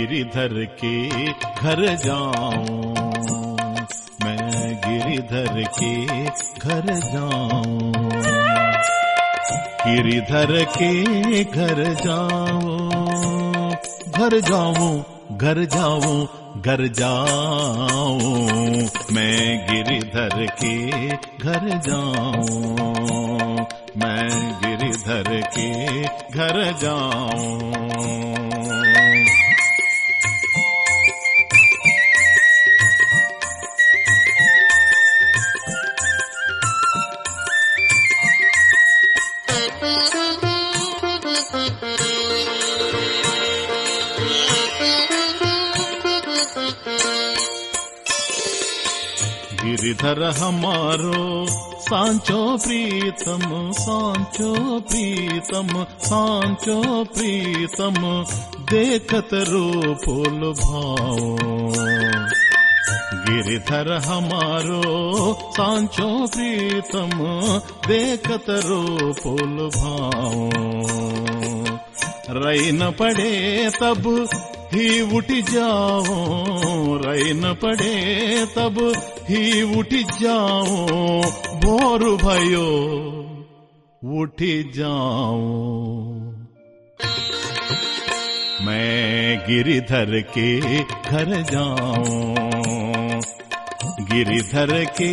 गिरिधर के घर जाऊँ। मैं गिरिधर के घर जाऊँ। गिरिधर के घर जाऊँ। घर जाऊँ घर जाऊँ घर जाऊँ। मैं गिरिधर के घर जाऊँ। मैं गिरिधर के घर जाऊँ। गिरिधर हमारो सांचो प्रीतम सांचो प्रीतम सांचो प्रीतम देखत रूपोल भाओ गिरिधर हमारो सांचो प्रीतम देखत रूपोल भाओ रई न पड़े तब ही उठ जाओ रई न पड़े तब ही उठ जाओ भोर भयो, उठ जाओ मैं गिरिधर के घर जाऊँ, गिरिधर के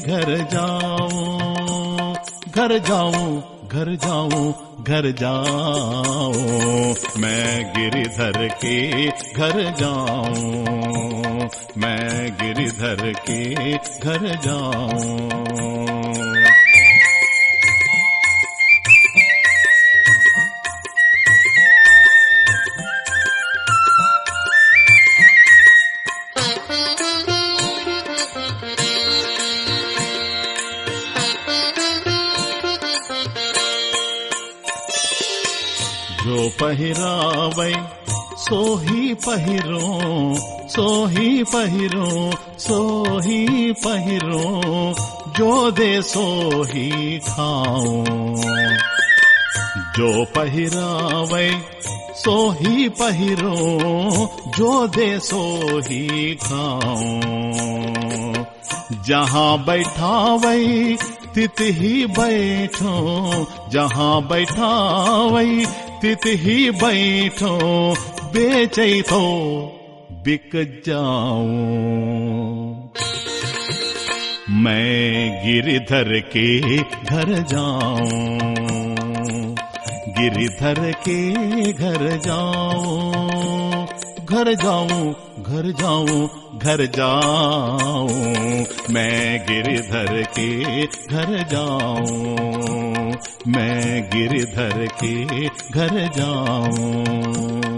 घर जाऊँ। घर जाऊँ घर जाऊँ घर जाऊँ। मैं गिरिधर के घर जाऊँ। गिरिधर के घर जो पहिरावै सोही पहिरो सोही पहिरो सोही पहिरो जो दे सोही खाओ जो पहिरावै सोही पहिरो जो दे सोही खाओ जहाँ बैठावै तित ही बैठो। जहाँ बैठावै तित ही बैठो बेचै तो बिक जाऊँ। मैं गिरिधर के घर जाऊँ, गिरिधर के घर जाऊँ। घर जाऊँ घर जाऊँ घर जाऊँ। मैं गिरिधर के घर जाऊँ। मैं गिरिधर के घर जाऊँ।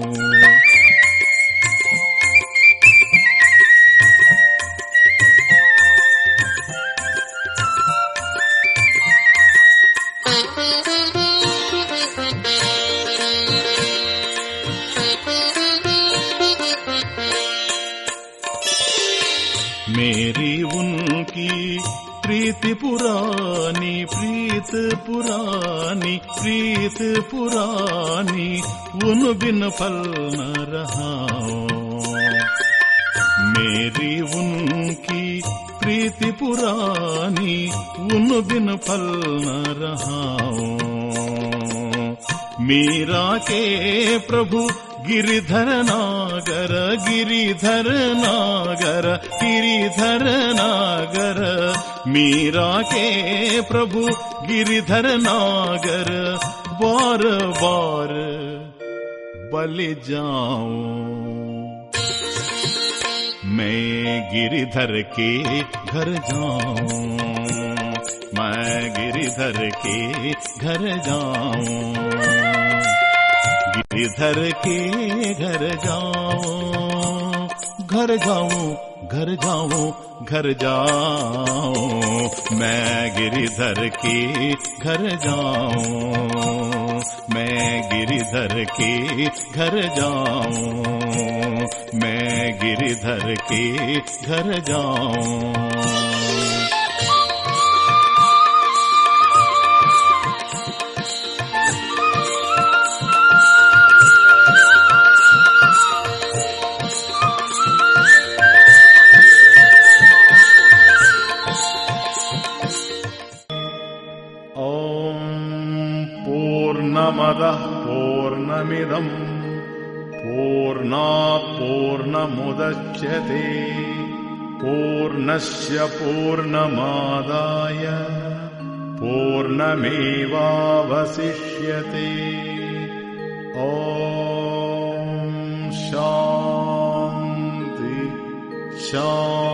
उनकी प्रीति पुरानी प्रीत पुरानी प्रीत पुरानी उन बिन फल न रहा मेरी उनकी प्रीति पुरानी उन बिन फल न रहा मीरा के प्रभु गिरिधर नागर गिरिधर नागर गिरिधर नागर। मीरा के प्रभु गिरिधर नागर, बार बार बल जाऊँ। मैं गिरिधर के घर जाऊँ, मैं गिरिधर के घर जाऊँ। गिरिधर के घर जाऊँ घर जाऊँ घर जाऊँ घर जाऊँ। मैं गिरिधर के घर जाऊँ, मैं गिरिधर के घर जाऊँ। मैं गिरिधर के घर जाऊँ। पूर्णमिदम् पूर्णात् पूर्णमुदच्यते पूर्णस्य पूर्णमादाय पूर्णमेवावशिष्यते। ॐ शान्ति शान्ति